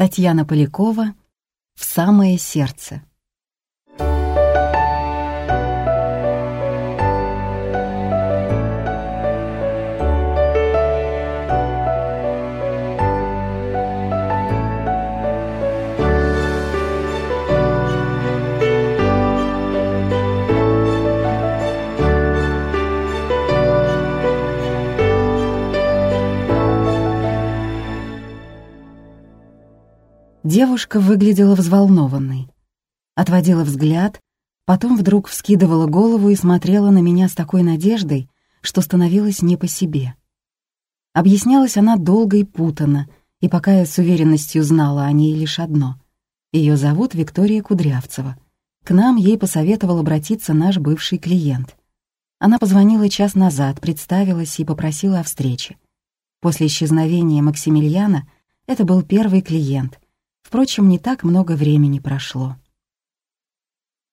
Татьяна Полякова «В самое сердце». Девушка выглядела взволнованной. Отводила взгляд, потом вдруг вскидывала голову и смотрела на меня с такой надеждой, что становилось не по себе. Объяснялась она долго и путанно, и пока я с уверенностью знала о ней лишь одно. Ее зовут Виктория Кудрявцева. К нам ей посоветовал обратиться наш бывший клиент. Она позвонила час назад, представилась и попросила о встрече. После исчезновения Максимилиана это был первый клиент — Впрочем, не так много времени прошло.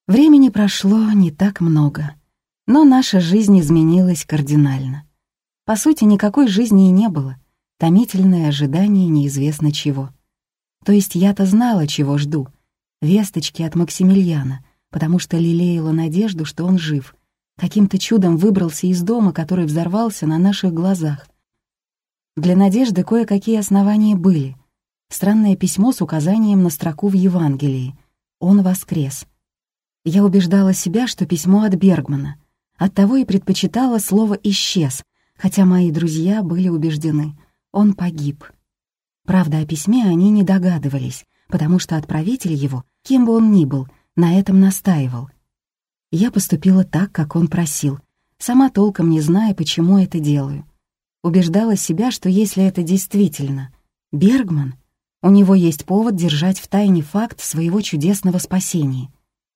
Времени прошло не так много, но наша жизнь изменилась кардинально. По сути, никакой жизни и не было, томительное ожидание неизвестно чего. То есть я-то знала, чего жду, весточки от Максимилиана, потому что лелеяла надежду, что он жив, каким-то чудом выбрался из дома, который взорвался на наших глазах. Для надежды кое-какие основания были — странное письмо с указанием на строку в Евангелии «Он воскрес». Я убеждала себя, что письмо от Бергмана, оттого и предпочитала слово «исчез», хотя мои друзья были убеждены — он погиб. Правда, о письме они не догадывались, потому что отправитель его, кем бы он ни был, на этом настаивал. Я поступила так, как он просил, сама толком не зная, почему это делаю. Убеждала себя, что если это действительно Бергман — у него есть повод держать в тайне факт своего чудесного спасения.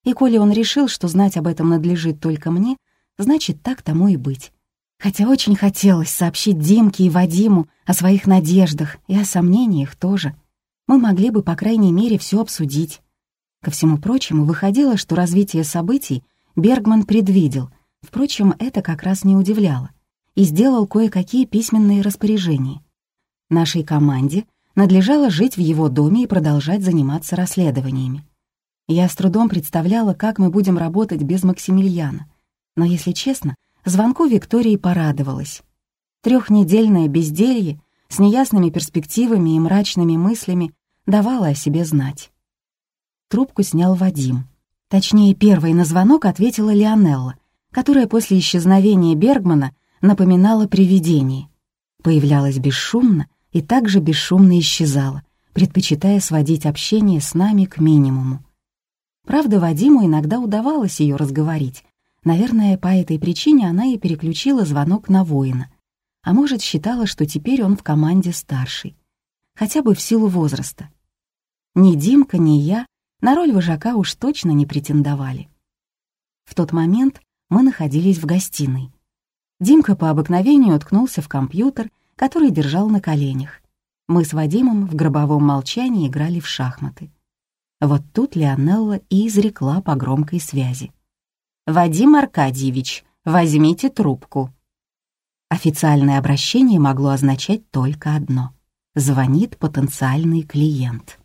И коли он решил, что знать об этом надлежит только мне, значит, так тому и быть. Хотя очень хотелось сообщить Димке и Вадиму о своих надеждах и о сомнениях тоже. Мы могли бы, по крайней мере, все обсудить. Ко всему прочему, выходило, что развитие событий Бергман предвидел, впрочем, это как раз не удивляло, и сделал кое-какие письменные распоряжения. Нашей команде — надлежало жить в его доме и продолжать заниматься расследованиями. Я с трудом представляла, как мы будем работать без Максимилиана. Но, если честно, звонку Виктории порадовалась. Трехнедельное безделье с неясными перспективами и мрачными мыслями давало о себе знать. Трубку снял Вадим. Точнее, первой на звонок ответила Лионелла, которая после исчезновения Бергмана напоминала привидение. Появлялась бесшумно, и также бесшумно исчезала, предпочитая сводить общение с нами к минимуму. Правда, Вадиму иногда удавалось ее разговорить. Наверное, по этой причине она и переключила звонок на воина. А может, считала, что теперь он в команде старший. Хотя бы в силу возраста. Ни Димка, ни я на роль вожака уж точно не претендовали. В тот момент мы находились в гостиной. Димка по обыкновению уткнулся в компьютер который держал на коленях. Мы с Вадимом в гробовом молчании играли в шахматы. Вот тут Леонелла и изрекла по громкой связи. «Вадим Аркадьевич, возьмите трубку». Официальное обращение могло означать только одно — звонит потенциальный клиент.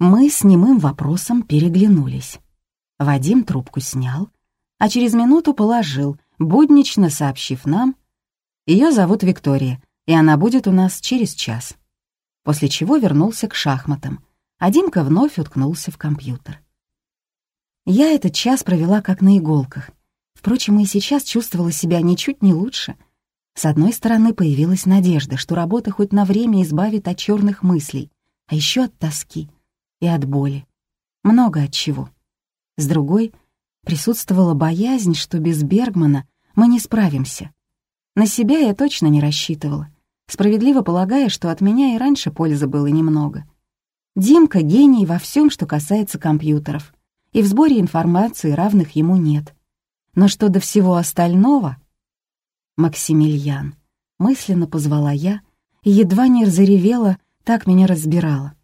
Мы с немым вопросом переглянулись. Вадим трубку снял, а через минуту положил, буднично сообщив нам, ее зовут Виктория, и она будет у нас через час. После чего вернулся к шахматам, а Димка вновь уткнулся в компьютер. Я этот час провела как на иголках. Впрочем, и сейчас чувствовала себя ничуть не лучше. С одной стороны, появилась надежда, что работа хоть на время избавит от черных мыслей, а еще от тоски и от боли. Много от чего. С другой, присутствовала боязнь, что без Бергмана мы не справимся. На себя я точно не рассчитывала, справедливо полагая, что от меня и раньше пользы было немного. Димка — гений во всем, что касается компьютеров, и в сборе информации равных ему нет. Но что до всего остального... Максимилиан. Мысленно позвала я и едва не заревела, так меня разбирала.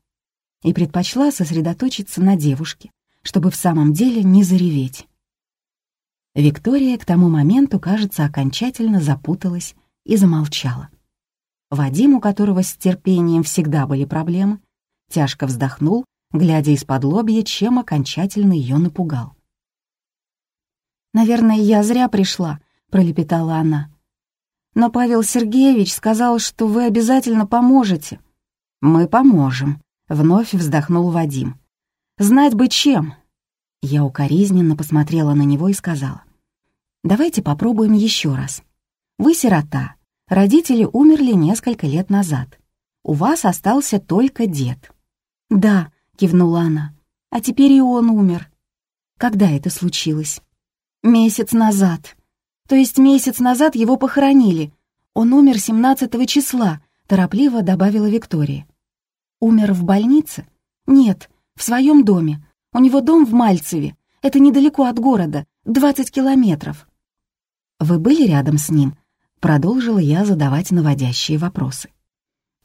И предпочла сосредоточиться на девушке, чтобы в самом деле не зареветь. Виктория к тому моменту, кажется, окончательно запуталась и замолчала. Вадим, у которого с терпением всегда были проблемы, тяжко вздохнул, глядя из-под лобья, чем окончательно ее напугал. «Наверное, я зря пришла», — пролепетала она. «Но Павел Сергеевич сказал, что вы обязательно поможете». «Мы поможем», — вновь вздохнул Вадим. «Знать бы чем». Я укоризненно посмотрела на него и сказала. «Давайте попробуем еще раз. Вы сирота, родители умерли несколько лет назад. У вас остался только дед». «Да», — кивнула она, — «а теперь и он умер». «Когда это случилось?» «Месяц назад. То есть месяц назад его похоронили. Он умер 17 числа», — торопливо добавила Виктория. «Умер в больнице?» «Нет, в своем доме. У него дом в Мальцеве. Это недалеко от города, 20 километров». «Вы были рядом с ним?» Продолжила я задавать наводящие вопросы.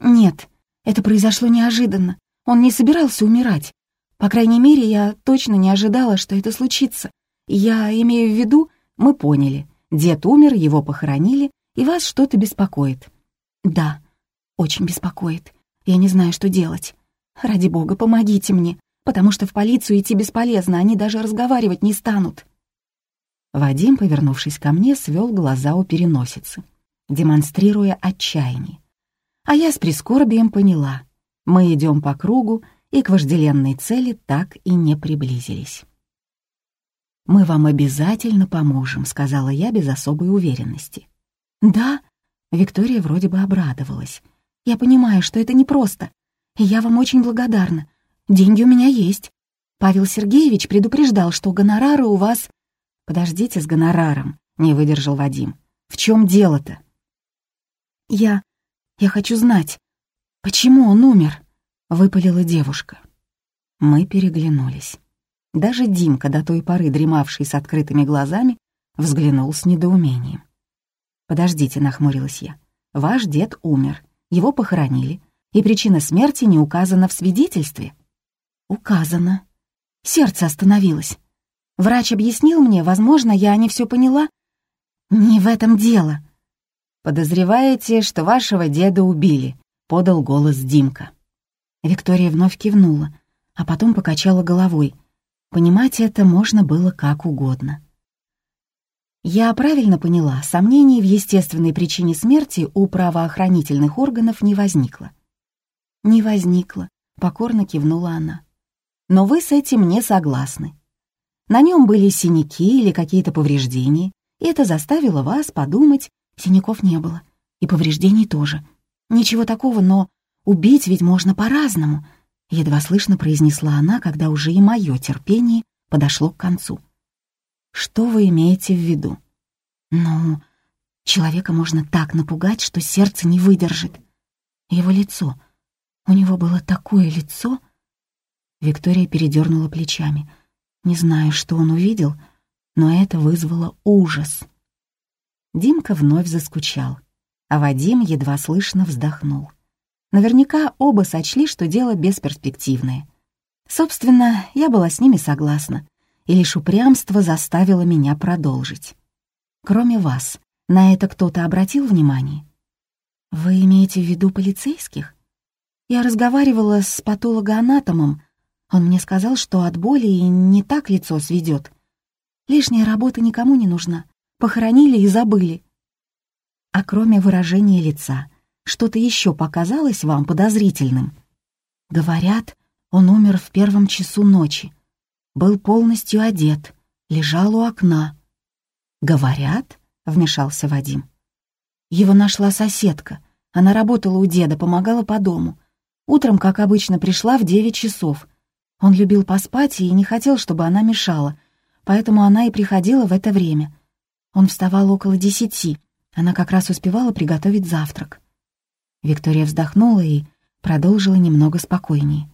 «Нет, это произошло неожиданно. Он не собирался умирать. По крайней мере, я точно не ожидала, что это случится. Я имею в виду, мы поняли. Дед умер, его похоронили, и вас что-то беспокоит. Да, очень беспокоит. Я не знаю, что делать. Ради бога, помогите мне, потому что в полицию идти бесполезно, они даже разговаривать не станут. Вадим, повернувшись ко мне, свел глаза у переносицы, демонстрируя отчаяние. А я с прискорбием поняла. Мы идем по кругу, и к вожделенной цели так и не приблизились. «Мы вам обязательно поможем», — сказала я без особой уверенности. «Да?» — Виктория вроде бы обрадовалась. «Я понимаю, что это непросто, и я вам очень благодарна. Деньги у меня есть. Павел Сергеевич предупреждал, что гонорары у вас...» «Подождите с гонораром», — не выдержал Вадим. «В чем дело-то?» «Я... я хочу знать, почему он умер?» — выпалила девушка. Мы переглянулись. Даже Димка, до той поры дремавший с открытыми глазами, взглянул с недоумением. «Подождите», — нахмурилась я. «Ваш дед умер, его похоронили, и причина смерти не указана в свидетельстве?» «Указано. Сердце остановилось. Врач объяснил мне, возможно, я не все поняла. Не в этом дело». «Подозреваете, что вашего деда убили», — подал голос Димка. Виктория вновь кивнула, а потом покачала головой — Понимать это можно было как угодно. Я правильно поняла, сомнений в естественной причине смерти у правоохранительных органов не возникло. «Не возникло», — покорно кивнула она. «Но вы с этим не согласны. На нем были синяки или какие-то повреждения, и это заставило вас подумать, синяков не было, и повреждений тоже. Ничего такого, но убить ведь можно по-разному», Едва слышно произнесла она, когда уже и мое терпение подошло к концу. «Что вы имеете в виду?» «Ну, человека можно так напугать, что сердце не выдержит. Его лицо. У него было такое лицо...» Виктория передернула плечами. Не знаю, что он увидел, но это вызвало ужас. Димка вновь заскучал, а Вадим едва слышно вздохнул. Наверняка оба сочли, что дело бесперспективное. Собственно, я была с ними согласна, и лишь упрямство заставило меня продолжить. Кроме вас, на это кто-то обратил внимание? Вы имеете в виду полицейских? Я разговаривала с патологоанатомом. Он мне сказал, что от боли не так лицо сведет. Лишняя работа никому не нужна. Похоронили и забыли. А кроме выражения лица, что-то еще показалось вам подозрительным? Говорят, он умер в первом часу ночи. Был полностью одет, лежал у окна. «Говорят?» — вмешался Вадим. Его нашла соседка. Она работала у деда, помогала по дому. Утром, как обычно, пришла в девять часов. Он любил поспать и не хотел, чтобы она мешала, поэтому она и приходила в это время. Он вставал около десяти. Она как раз успевала приготовить завтрак. Виктория вздохнула и продолжила немного спокойнее.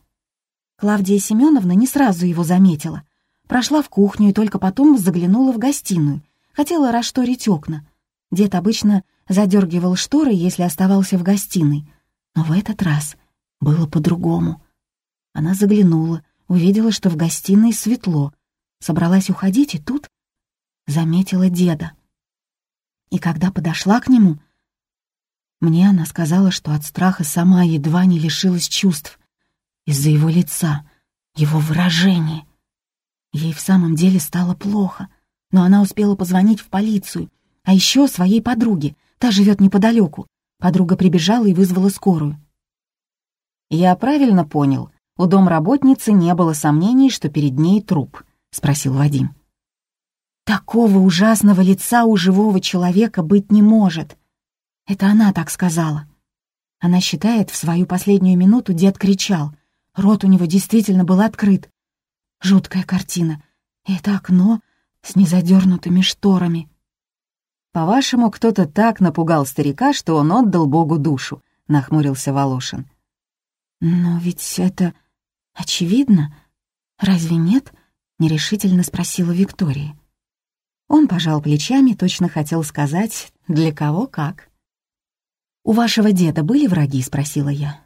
Клавдия Семеновна не сразу его заметила. Прошла в кухню и только потом заглянула в гостиную. Хотела расшторить окна. Дед обычно задергивал шторы, если оставался в гостиной. Но в этот раз было по-другому. Она заглянула, увидела, что в гостиной светло. Собралась уходить, и тут заметила деда. И когда подошла к нему, мне она сказала, что от страха сама едва не лишилась чувств. Из-за его лица, его выражения. Ей в самом деле стало плохо, но она успела позвонить в полицию, а еще своей подруге, та живет неподалеку. Подруга прибежала и вызвала скорую. «Я правильно понял, у домработницы не было сомнений, что перед ней труп», — спросил Вадим. «Такого ужасного лица у живого человека быть не может», это она так сказала. Она считает, в свою последнюю минуту дед кричал. Рот у него действительно был открыт. Жуткая картина. И это окно с незадернутыми шторами. «По-вашему, кто-то так напугал старика, что он отдал Богу душу», — нахмурился Волошин. «Но ведь это очевидно. Разве нет?» — нерешительно спросила Виктория. Он пожал плечами, точно хотел сказать, для кого как. «У вашего деда были враги?» — спросила я.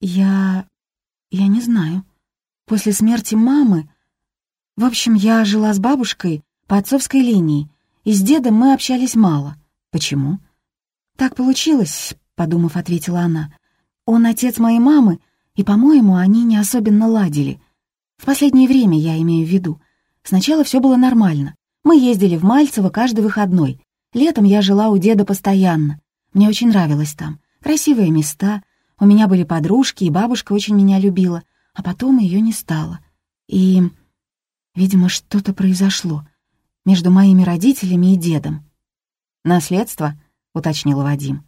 «Я... я не знаю. После смерти мамы... В общем, я жила с бабушкой по отцовской линии, и с дедом мы общались мало. Почему?» «Так получилось», — подумав, ответила она. «Он отец моей мамы, и, по-моему, они не особенно ладили. В последнее время, я имею в виду. Сначала все было нормально. Мы ездили в Мальцево каждый выходной. Летом я жила у деда постоянно. Мне очень нравилось там. Красивые места. У меня были подружки, и бабушка очень меня любила. А потом ее не стало. И, видимо, что-то произошло между моими родителями и дедом. «Наследство?» — уточнил Вадим.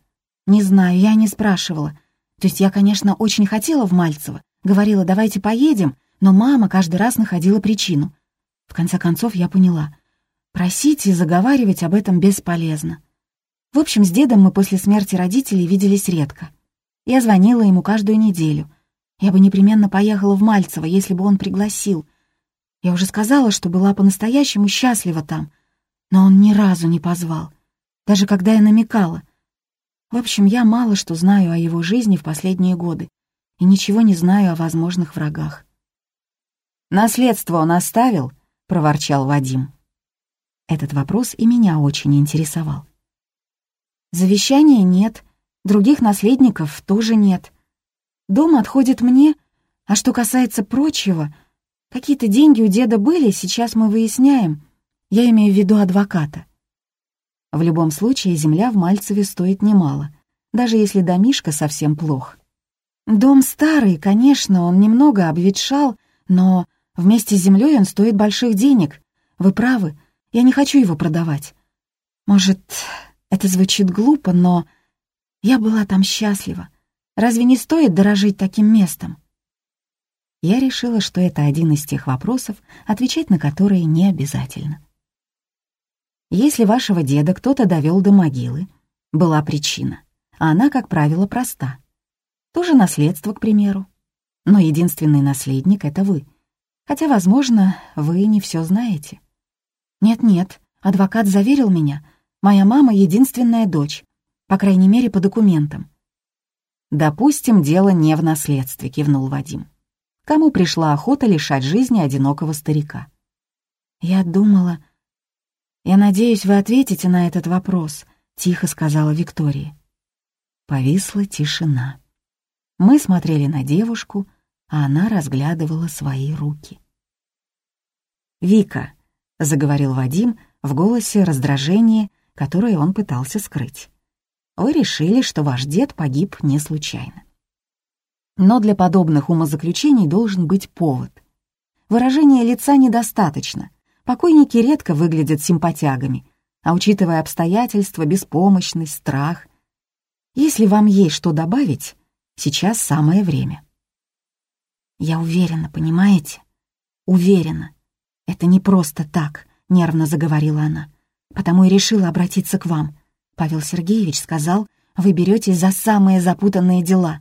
«Не знаю, я не спрашивала. То есть я, конечно, очень хотела в Мальцево. Говорила, давайте поедем, но мама каждый раз находила причину. В конце концов я поняла. Просить и заговаривать об этом бесполезно. В общем, с дедом мы после смерти родителей виделись редко. Я звонила ему каждую неделю. Я бы непременно поехала в Мальцево, если бы он пригласил. Я уже сказала, что была по-настоящему счастлива там, но он ни разу не позвал, даже когда я намекала. В общем, я мало что знаю о его жизни в последние годы и ничего не знаю о возможных врагах. «Наследство он оставил?» — проворчал Вадим. Этот вопрос и меня очень интересовал. Завещания нет, других наследников тоже нет. Дом отходит мне, а что касается прочего, какие-то деньги у деда были, сейчас мы выясняем. Я имею в виду адвоката. В любом случае, земля в Мальцеве стоит немало, даже если домишка совсем плох. Дом старый, конечно, он немного обветшал, но вместе с землей он стоит больших денег. Вы правы, я не хочу его продавать. Может, это звучит глупо, но я была там счастлива. Разве не стоит дорожить таким местом? Я решила, что это один из тех вопросов, отвечать на которые не обязательно. Если вашего деда кто-то довел до могилы, была причина, а она, как правило, проста. Тоже наследство, к примеру. Но единственный наследник — это вы. Хотя, возможно, вы не все знаете. Нет-нет, адвокат заверил меня, Моя мама — единственная дочь, по крайней мере, по документам. «Допустим, дело не в наследстве», — кивнул Вадим. «Кому пришла охота лишать жизни одинокого старика?» «Я думала...» «Я надеюсь, вы ответите на этот вопрос», — тихо сказала Виктория. Повисла тишина. Мы смотрели на девушку, а она разглядывала свои руки. «Вика», — заговорил Вадим, в голосе раздражение которое он пытался скрыть. Вы решили, что ваш дед погиб не случайно. Но для подобных умозаключений должен быть повод. Выражения лица недостаточно. Покойники редко выглядят симпатягами, а учитывая обстоятельства, беспомощность, страх. Если вам есть что добавить, сейчас самое время. Я уверена, понимаете? Уверена. Это не просто так, нервно заговорила она потому и решила обратиться к вам. Павел Сергеевич сказал, вы беретесь за самые запутанные дела».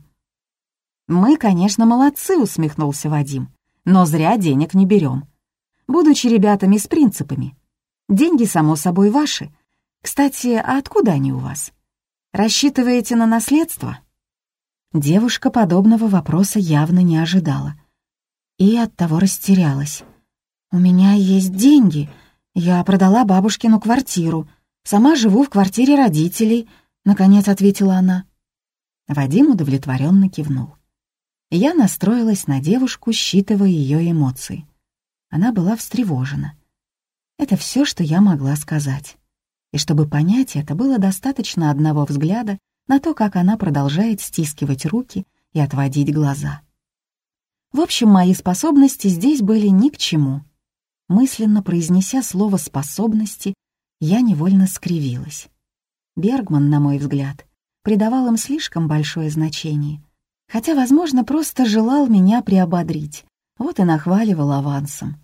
«Мы, конечно, молодцы», — усмехнулся Вадим, «но зря денег не берем. Будучи ребятами с принципами. Деньги, само собой, ваши. Кстати, а откуда они у вас? Рассчитываете на наследство?» Девушка подобного вопроса явно не ожидала. И оттого растерялась. «У меня есть деньги», «Я продала бабушкину квартиру. Сама живу в квартире родителей», — наконец ответила она. Вадим удовлетворенно кивнул. Я настроилась на девушку, считывая ее эмоции. Она была встревожена. Это все, что я могла сказать. И чтобы понять это, было достаточно одного взгляда на то, как она продолжает стискивать руки и отводить глаза. В общем, мои способности здесь были ни к чему. Мысленно произнеся слово «способности», я невольно скривилась. Бергман, на мой взгляд, придавал им слишком большое значение, хотя, возможно, просто желал меня приободрить, вот и нахваливал авансом.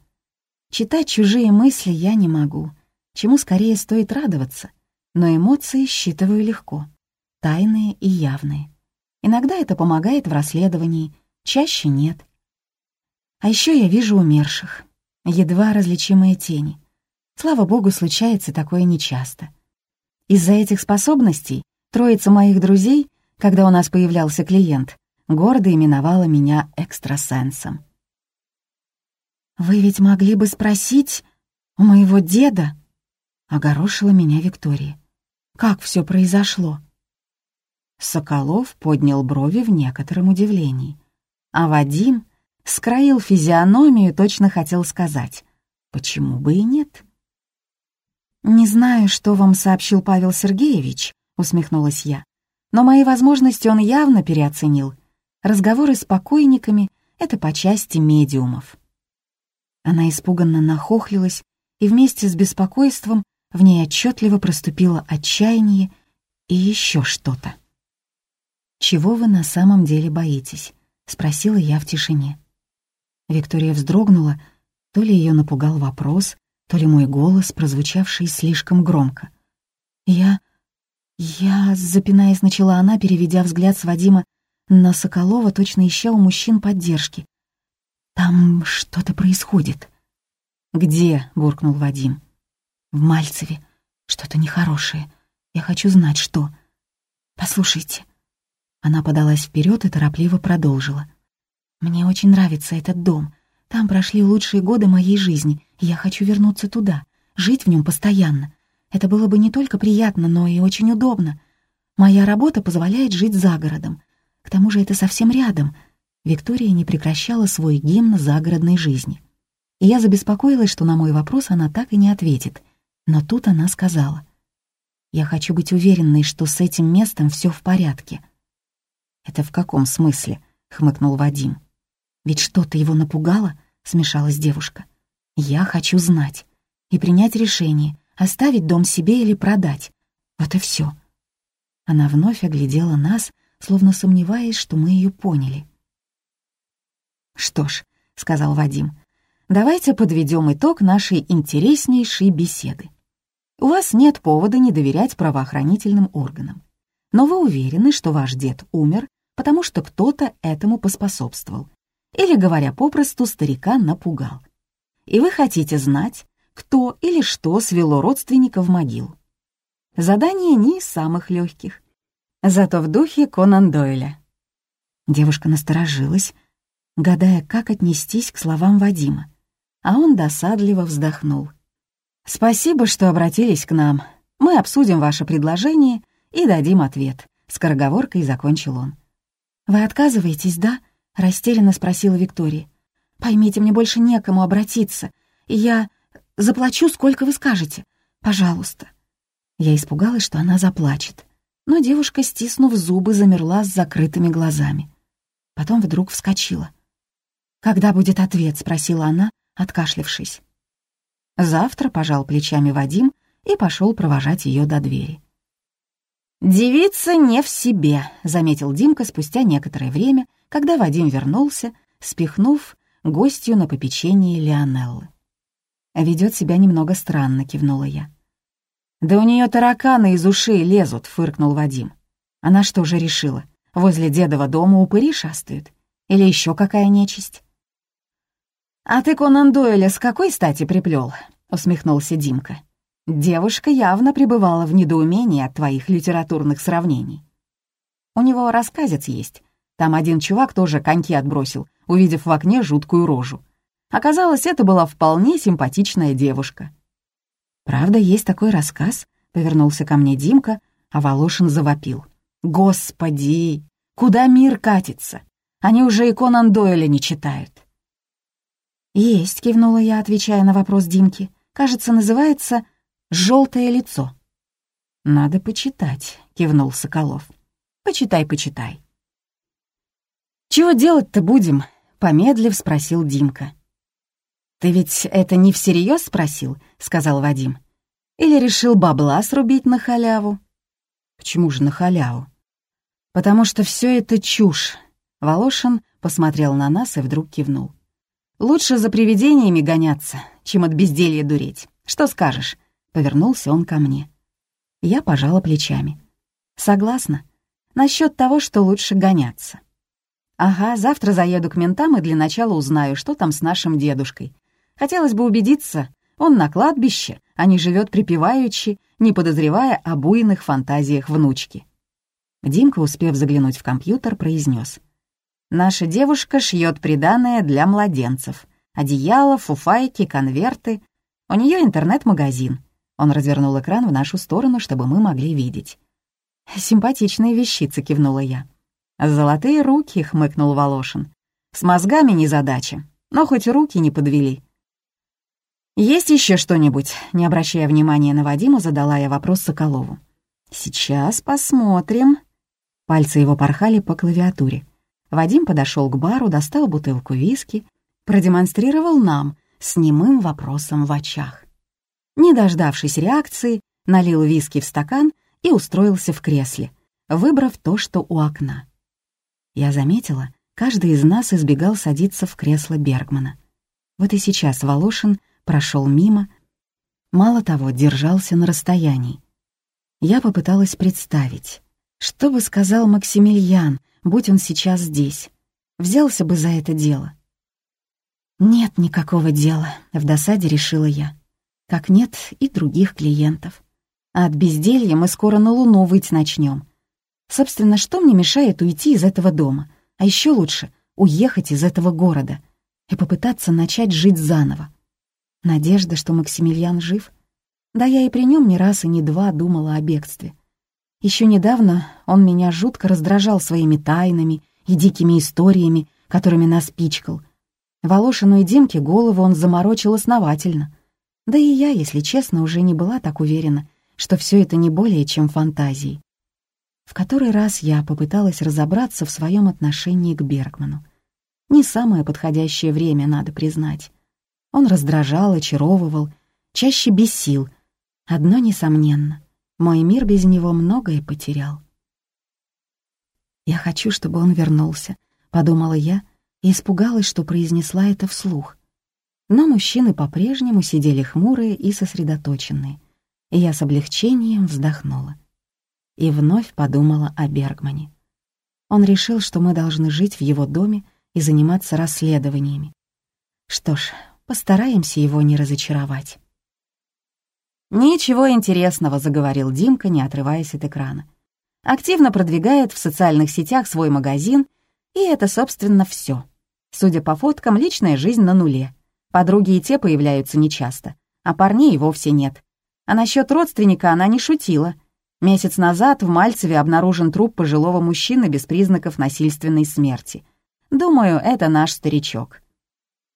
Читать чужие мысли я не могу, чему скорее стоит радоваться, но эмоции считываю легко, тайные и явные. Иногда это помогает в расследовании, чаще нет. А еще я вижу умерших, едва различимые тени. Слава богу, случается такое нечасто. Из-за этих способностей троица моих друзей, когда у нас появлялся клиент, гордо именовала меня экстрасенсом. «Вы ведь могли бы спросить у моего деда?» — огорошила меня Виктория. «Как все произошло?» Соколов поднял брови в некотором удивлении, а Вадим скроил физиономию, точно хотел сказать, почему бы и нет. «Не знаю, что вам сообщил Павел Сергеевич», — усмехнулась я, «но мои возможности он явно переоценил. Разговоры с покойниками — это по части медиумов». Она испуганно нахохлилась, и вместе с беспокойством в ней отчетливо проступило отчаяние и еще что-то. «Чего вы на самом деле боитесь?» — спросила я в тишине. Виктория вздрогнула, то ли ее напугал вопрос, то ли мой голос, прозвучавший слишком громко. «Я... я...» — запинаясь, начала она, переведя взгляд с Вадима на Соколова, точно ища у мужчин поддержки. «Там что-то происходит». «Где?» — буркнул Вадим. «В Мальцеве. Что-то нехорошее. Я хочу знать, что...» «Послушайте». Она подалась вперед и торопливо продолжила. «Мне очень нравится этот дом. Там прошли лучшие годы моей жизни, и я хочу вернуться туда, жить в нем постоянно. Это было бы не только приятно, но и очень удобно. Моя работа позволяет жить за городом. К тому же это совсем рядом, Виктория не прекращала свой гимн загородной жизни. И я забеспокоилась, что на мой вопрос она так и не ответит. Но тут она сказала. «Я хочу быть уверенной, что с этим местом все в порядке». «Это в каком смысле?» — хмыкнул Вадим. «Ведь что-то его напугало?» — смешалась девушка. «Я хочу знать и принять решение, оставить дом себе или продать. Вот и все. Она вновь оглядела нас, словно сомневаясь, что мы ее поняли. «Что ж», — сказал Вадим, — «давайте подведем итог нашей интереснейшей беседы. У вас нет повода не доверять правоохранительным органам. Но вы уверены, что ваш дед умер, потому что кто-то этому поспособствовал. Или, говоря попросту, старика напугал. И вы хотите знать, кто или что свело родственника в могилу. Задание не из самых легких. Зато в духе Конан Дойля. Девушка насторожилась, гадая, как отнестись к словам Вадима. А он досадливо вздохнул. «Спасибо, что обратились к нам. Мы обсудим ваше предложение и дадим ответ», — скороговоркой закончил он. «Вы отказываетесь, да?» — растерянно спросила Виктория. «Поймите, мне больше некому обратиться, и я заплачу, сколько вы скажете. Пожалуйста». Я испугалась, что она заплачет, но девушка, стиснув зубы, замерла с закрытыми глазами. Потом вдруг вскочила. «Когда будет ответ?» — спросила она, откашлившись. «Завтра», — пожал плечами Вадим и пошел провожать ее до двери. «Девица не в себе», — заметил Димка спустя некоторое время, когда Вадим вернулся, спихнув гостью на попечение Леонеллы. «Ведет себя немного странно», — кивнула я. «Да у нее тараканы из ушей лезут», — фыркнул Вадим. «Она что же решила? Возле дедова дома упыри шастают? Или еще какая нечисть?» «А ты Конан Дойля с какой стати приплел? усмехнулся Димка. «Девушка явно пребывала в недоумении от твоих литературных сравнений. У него рассказец есть. Там один чувак тоже коньки отбросил, увидев в окне жуткую рожу. Оказалось, это была вполне симпатичная девушка». «Правда, есть такой рассказ?» — повернулся ко мне Димка, а Волошин завопил. «Господи! Куда мир катится? Они уже и Конан Дойля не читают». «Есть», — кивнула я, отвечая на вопрос Димки. «Кажется, называется «Желтое лицо». «Надо почитать», — кивнул Соколов. «Почитай, почитай». «Чего делать-то будем?» — помедлив спросил Димка. «Ты ведь это не всерьез спросил?» — сказал Вадим. «Или решил бабла срубить на халяву?» «Почему же на халяву?» «Потому что все это чушь». Волошин посмотрел на нас и вдруг кивнул. Лучше за привидениями гоняться, чем от безделья дуреть. Что скажешь?» Повернулся он ко мне. Я пожала плечами. «Согласна. Насчет того, что лучше гоняться. Ага, завтра заеду к ментам и для начала узнаю, что там с нашим дедушкой. Хотелось бы убедиться, он на кладбище, а не живет припеваючи, не подозревая о буйных фантазиях внучки». Димка, успев заглянуть в компьютер, произнес: Наша девушка шьет приданое для младенцев. Одеяло, фуфайки, конверты. У нее интернет-магазин. Он развернул экран в нашу сторону, чтобы мы могли видеть. «Симпатичные вещицы», — кивнула я. «Золотые руки», — хмыкнул Волошин. «С мозгами незадача, но хоть руки не подвели». «Есть еще что-нибудь?» — не обращая внимания на Вадима, задала я вопрос Соколову. «Сейчас посмотрим». Пальцы его порхали по клавиатуре. Вадим подошел к бару, достал бутылку виски, продемонстрировал нам с немым вопросом в очах. Не дождавшись реакции, налил виски в стакан и устроился в кресле, выбрав то, что у окна. Я заметила, каждый из нас избегал садиться в кресло Бергмана. Вот и сейчас Волошин прошел мимо, мало того, держался на расстоянии. Я попыталась представить, что бы сказал Максимилиан, будь он сейчас здесь. Взялся бы за это дело. «Нет никакого дела», — в досаде решила я. «Как нет и других клиентов. А от безделья мы скоро на Луну выйти начнем. Собственно, что мне мешает уйти из этого дома? А еще лучше — уехать из этого города и попытаться начать жить заново. Надежда, что Максимилиан жив? Да я и при нем не раз и не два думала о бегстве. Еще недавно он меня жутко раздражал своими тайнами и дикими историями, которыми нас пичкал. Волошину и Димке голову он заморочил основательно. Да и я, если честно, уже не была так уверена, что все это не более чем фантазии. В который раз я попыталась разобраться в своем отношении к Бергману. Не самое подходящее время, надо признать. Он раздражал, очаровывал, чаще бесил. Одно несомненно. Мой мир без него многое потерял. «Я хочу, чтобы он вернулся», — подумала я и испугалась, что произнесла это вслух. Но мужчины по-прежнему сидели хмурые и сосредоточенные, и я с облегчением вздохнула. И вновь подумала о Бергмане. Он решил, что мы должны жить в его доме и заниматься расследованиями. Что ж, постараемся его не разочаровать. «Ничего интересного», — заговорил Димка, не отрываясь от экрана. Активно продвигает в социальных сетях свой магазин, и это, собственно, все. Судя по фоткам, личная жизнь на нуле. Подруги и те появляются нечасто, а парней вовсе нет. А насчет родственника она не шутила. Месяц назад в Мальцеве обнаружен труп пожилого мужчины без признаков насильственной смерти. Думаю, это наш старичок.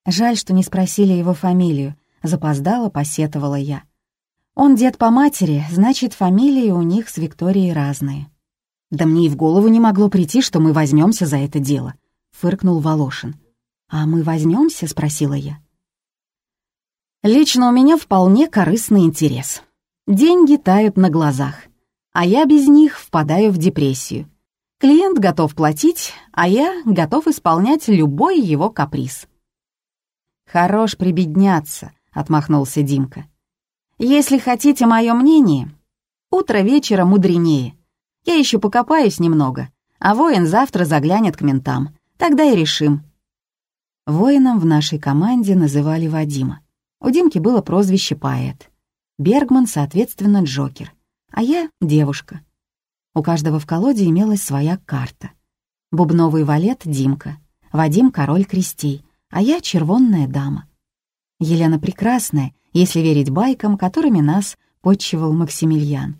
Жаль, что не спросили его фамилию. Запоздала, посетовала я. Он дед по матери, значит, фамилии у них с Викторией разные. Да мне и в голову не могло прийти, что мы возьмемся за это дело, фыркнул Волошин. А мы возьмемся? спросила я. Лично у меня вполне корыстный интерес. Деньги тают на глазах, а я без них впадаю в депрессию. Клиент готов платить, а я готов исполнять любой его каприз. «Хорош прибедняться», — отмахнулся Димка. Если хотите мое мнение, утро вечера мудренее. Я еще покопаюсь немного, а воин завтра заглянет к ментам. Тогда и решим. Воином в нашей команде называли Вадима. У Димки было прозвище поэт. Бергман, соответственно, Джокер. А я — девушка. У каждого в колоде имелась своя карта. Бубновый валет — Димка. Вадим — король крестей, а я — червонная дама. Елена прекрасная если верить байкам, которыми нас подчивал Максимилиан.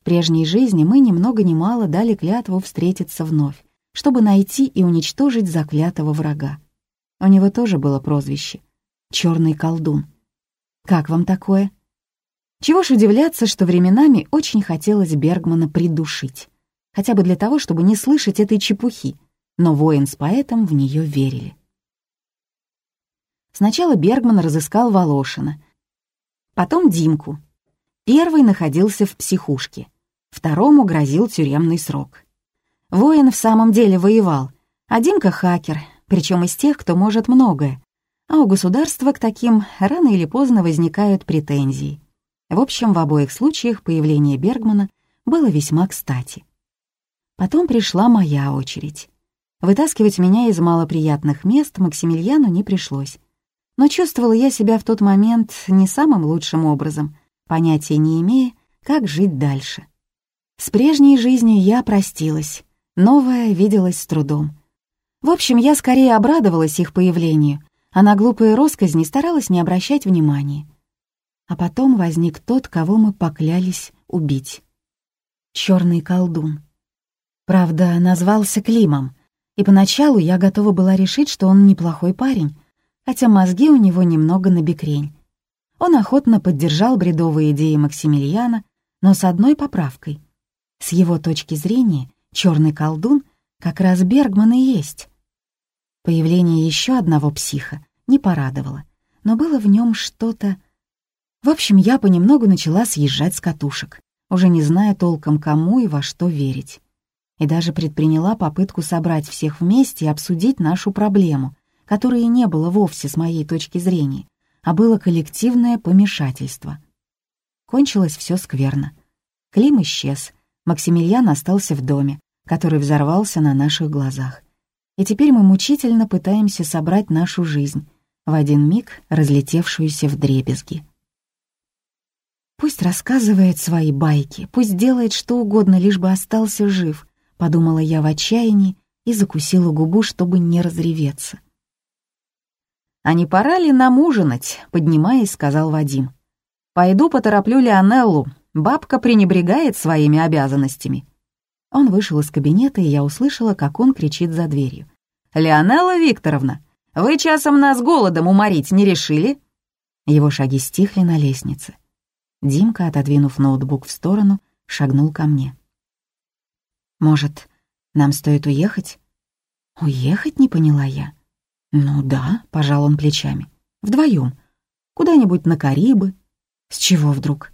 В прежней жизни мы ни много ни мало дали клятву встретиться вновь, чтобы найти и уничтожить заклятого врага. У него тоже было прозвище — «Черный колдун». Как вам такое? Чего ж удивляться, что временами очень хотелось Бергмана придушить. Хотя бы для того, чтобы не слышать этой чепухи. Но воин с поэтом в нее верили. Сначала Бергман разыскал Волошина, потом Димку. Первый находился в психушке, второму грозил тюремный срок. Воин в самом деле воевал, а Димка — хакер, причем из тех, кто может многое, а у государства к таким рано или поздно возникают претензии. В общем, в обоих случаях появление Бергмана было весьма кстати. Потом пришла моя очередь. Вытаскивать меня из малоприятных мест Максимилиану не пришлось. Но чувствовала я себя в тот момент не самым лучшим образом, понятия не имея, как жить дальше. С прежней жизнью я простилась, новая виделась с трудом. В общем, я скорее обрадовалась их появлению, а на глупые росказни старалась не обращать внимания. А потом возник тот, кого мы поклялись убить. Черный колдун. Правда, назвался Климом, и поначалу я готова была решить, что он неплохой парень, хотя мозги у него немного набекрень. Он охотно поддержал бредовые идеи Максимилиана, но с одной поправкой. С его точки зрения, черный колдун как раз Бергман и есть. Появление еще одного психа не порадовало, но было в нем что-то... В общем, я понемногу начала съезжать с катушек, уже не зная толком кому и во что верить. И даже предприняла попытку собрать всех вместе и обсудить нашу проблему, которой не было вовсе с моей точки зрения, а было коллективное помешательство. Кончилось все скверно. Клим исчез, Максимилиан остался в доме, который взорвался на наших глазах и теперь мы мучительно пытаемся собрать нашу жизнь, в один миг разлетевшуюся в дребезги. «Пусть рассказывает свои байки, пусть делает что угодно, лишь бы остался жив», — подумала я в отчаянии и закусила губу, чтобы не разреветься. «А не пора ли нам ужинать?» — поднимаясь, сказал Вадим. «Пойду потороплю Леонеллу. Бабка пренебрегает своими обязанностями». Он вышел из кабинета, и я услышала, как он кричит за дверью. «Леонелла Викторовна, вы часом нас голодом уморить не решили?» Его шаги стихли на лестнице. Димка, отодвинув ноутбук в сторону, шагнул ко мне. «Может, нам стоит уехать?» «Уехать?» — не поняла я. «Ну да», — пожал он плечами. «Вдвоем. Куда-нибудь на Карибы. С чего вдруг?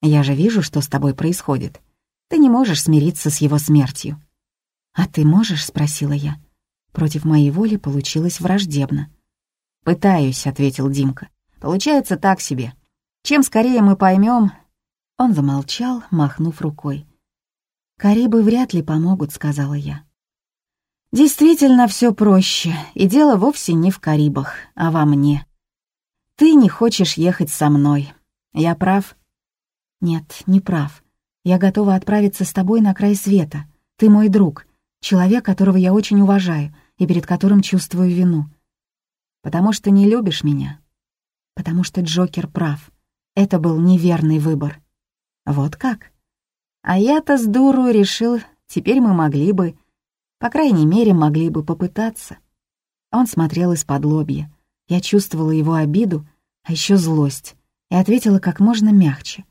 Я же вижу, что с тобой происходит. Ты не можешь смириться с его смертью». «А ты можешь?» — спросила я. Против моей воли получилось враждебно. «Пытаюсь», — ответил Димка. «Получается так себе. Чем скорее мы поймем...» Он замолчал, махнув рукой. «Карибы вряд ли помогут», — сказала я. «Действительно все проще, и дело вовсе не в Карибах, а во мне. Ты не хочешь ехать со мной. Я прав?» «Нет, не прав. Я готова отправиться с тобой на край света. Ты мой друг, человек, которого я очень уважаю и перед которым чувствую вину. Потому что не любишь меня. Потому что Джокер прав. Это был неверный выбор. Вот как? А я-то с дуру решил, теперь мы могли бы, по крайней мере, могли бы попытаться. Он смотрел из-под лобья. Я чувствовала его обиду, а еще злость, и ответила как можно мягче.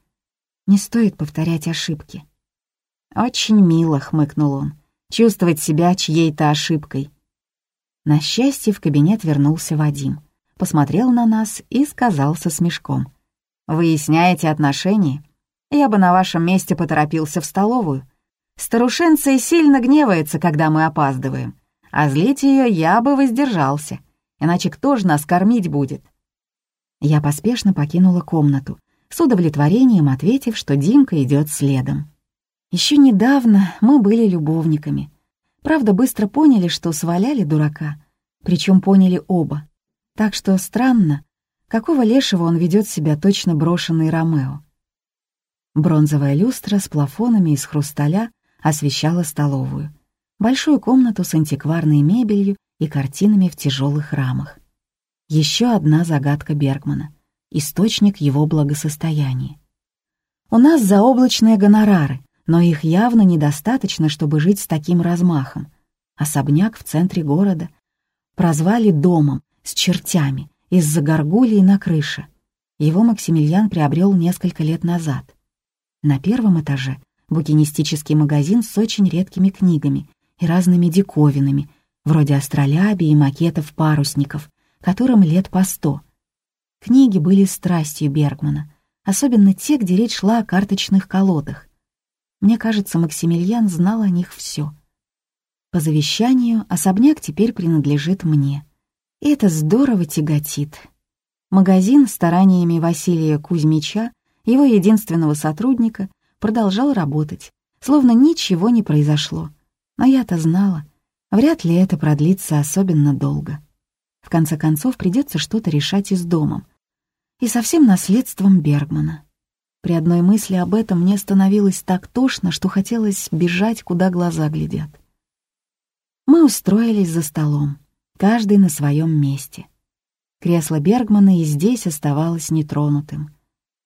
Не стоит повторять ошибки. «Очень мило», — хмыкнул он, — «чувствовать себя чьей-то ошибкой». На счастье в кабинет вернулся Вадим, посмотрел на нас и сказал со смешком. «Выясняете отношения? Я бы на вашем месте поторопился в столовую. Старушенция сильно гневается, когда мы опаздываем, а злить ее я бы воздержался, иначе кто же нас кормить будет?» Я поспешно покинула комнату, с удовлетворением ответив, что Димка идет следом. Еще недавно мы были любовниками. Правда, быстро поняли, что сваляли дурака, причем поняли оба. Так что странно, какого лешего он ведет себя точно брошенный Ромео. Бронзовая люстра с плафонами из хрусталя освещала столовую, большую комнату с антикварной мебелью и картинами в тяжелых рамах. Еще одна загадка Бергмана — источник его благосостояния. У нас заоблачные гонорары, но их явно недостаточно, чтобы жить с таким размахом. Особняк в центре города прозвали домом с чертями из-за горгулей на крыше. Его Максимилиан приобрел несколько лет назад. На первом этаже букинистический магазин с очень редкими книгами и разными диковинами, вроде астролябии и макетов парусников, которым лет по сто. Книги были страстью Бергмана, особенно те, где речь шла о карточных колодах. Мне кажется, Максимилиан знал о них все. По завещанию особняк теперь принадлежит мне. И это здорово тяготит. Магазин стараниями Василия Кузьмича, его единственного сотрудника, продолжал работать, словно ничего не произошло. Но я-то знала, вряд ли это продлится особенно долго. В конце концов, придется что-то решать и с домом. И со всем наследством Бергмана. При одной мысли об этом мне становилось так тошно, что хотелось бежать, куда глаза глядят. Мы устроились за столом, каждый на своем месте. Кресло Бергмана и здесь оставалось нетронутым.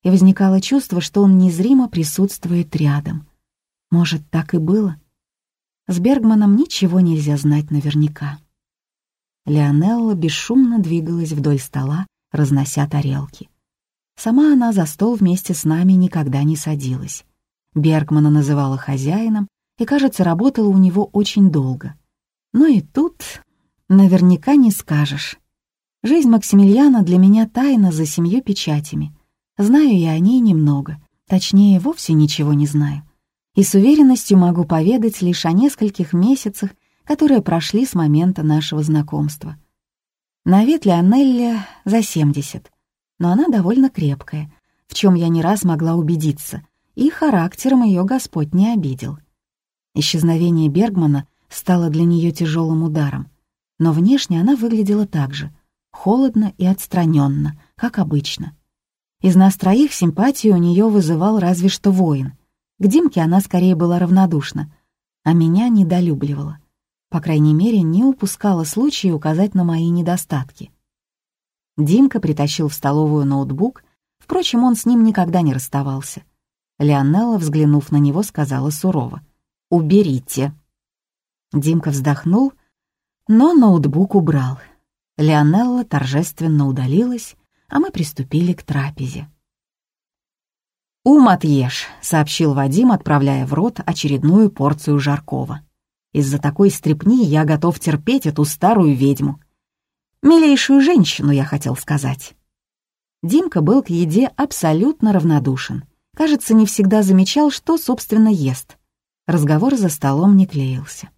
И возникало чувство, что он незримо присутствует рядом. Может, так и было? С Бергманом ничего нельзя знать наверняка. Леонелла бесшумно двигалась вдоль стола, разнося тарелки. Сама она за стол вместе с нами никогда не садилась. Бергмана называла хозяином и, кажется, работала у него очень долго. Но и тут наверняка не скажешь. Жизнь Максимилиана для меня тайна за семью печатями. Знаю я о ней немного, точнее, вовсе ничего не знаю. И с уверенностью могу поведать лишь о нескольких месяцах, которые прошли с момента нашего знакомства. На вид Леонелли за 70, но она довольно крепкая, в чем я не раз могла убедиться, и характером ее Господь не обидел. Исчезновение Бергмана стало для нее тяжелым ударом, но внешне она выглядела так же — холодно и отстраненно, как обычно. Из нас троих симпатию у нее вызывал разве что воин. К Димке она скорее была равнодушна, а меня недолюбливала. По крайней мере, не упускала случая указать на мои недостатки. Димка притащил в столовую ноутбук, впрочем, он с ним никогда не расставался. Леонелла, взглянув на него, сказала сурово. «Уберите». Димка вздохнул, но ноутбук убрал — Леонелла торжественно удалилась, а мы приступили к трапезе. «Ум отъешь», — сообщил Вадим, отправляя в рот очередную порцию жаркого. «Из-за такой стрепни я готов терпеть эту старую ведьму. Милейшую женщину, я хотел сказать». Димка был к еде абсолютно равнодушен. Кажется, не всегда замечал, что, собственно, ест. Разговор за столом не клеился.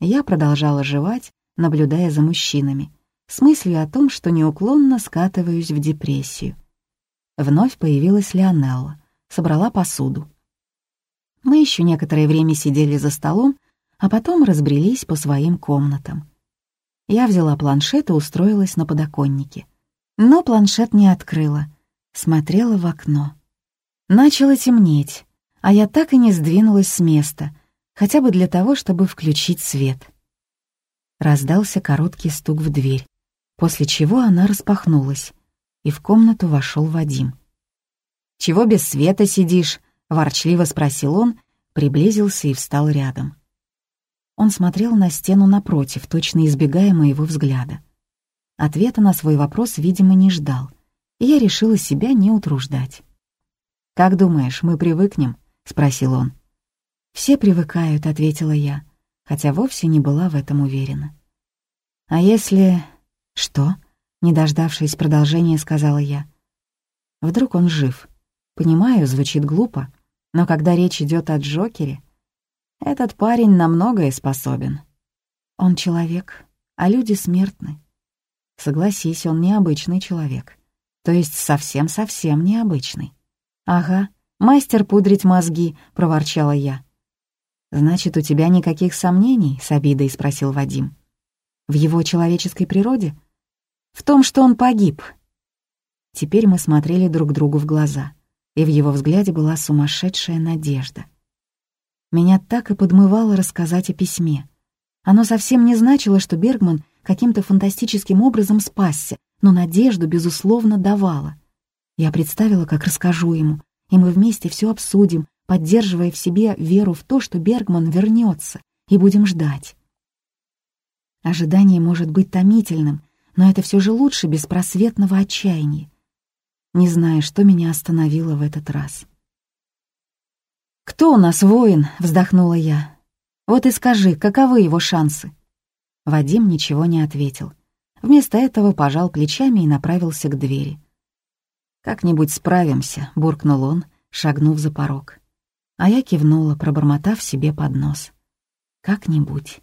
Я продолжала жевать, наблюдая за мужчинами — с мыслью о том, что неуклонно скатываюсь в депрессию. Вновь появилась Леонелла, собрала посуду. Мы еще некоторое время сидели за столом, а потом разбрелись по своим комнатам. Я взяла планшет и устроилась на подоконнике. Но планшет не открыла, смотрела в окно. Начало темнеть, а я так и не сдвинулась с места, хотя бы для того, чтобы включить свет. Раздался короткий стук в дверь после чего она распахнулась, и в комнату вошел Вадим. «Чего без света сидишь?» — ворчливо спросил он, приблизился и встал рядом. Он смотрел на стену напротив, точно избегая моего взгляда. Ответа на свой вопрос, видимо, не ждал, и я решила себя не утруждать. «Как думаешь, мы привыкнем?» — спросил он. «Все привыкают», — ответила я, хотя вовсе не была в этом уверена. «А если «Что?» — не дождавшись продолжения, сказала я. «Вдруг он жив? Понимаю, звучит глупо, но когда речь идет о Джокере, этот парень на многое способен. Он человек, а люди смертны. Согласись, он необычный человек. То есть совсем-совсем необычный. «Ага, мастер пудрить мозги», — проворчала я. «Значит, у тебя никаких сомнений?» — с обидой спросил Вадим. «В его человеческой природе?» В том, что он погиб. Теперь мы смотрели друг другу в глаза, и в его взгляде была сумасшедшая надежда. Меня так и подмывало рассказать о письме. Оно совсем не значило, что Бергман каким-то фантастическим образом спасся, но надежду, безусловно, давала. Я представила, как расскажу ему, и мы вместе все обсудим, поддерживая в себе веру в то, что Бергман вернется, и будем ждать. Ожидание может быть томительным, но это все же лучше беспросветного отчаяния. Не знаю, что меня остановило в этот раз. «Кто у нас воин?» — вздохнула я. «Вот и скажи, каковы его шансы?» Вадим ничего не ответил. Вместо этого пожал плечами и направился к двери. «Как-нибудь справимся», — буркнул он, шагнув за порог. А я кивнула, пробормотав себе под нос. «Как-нибудь».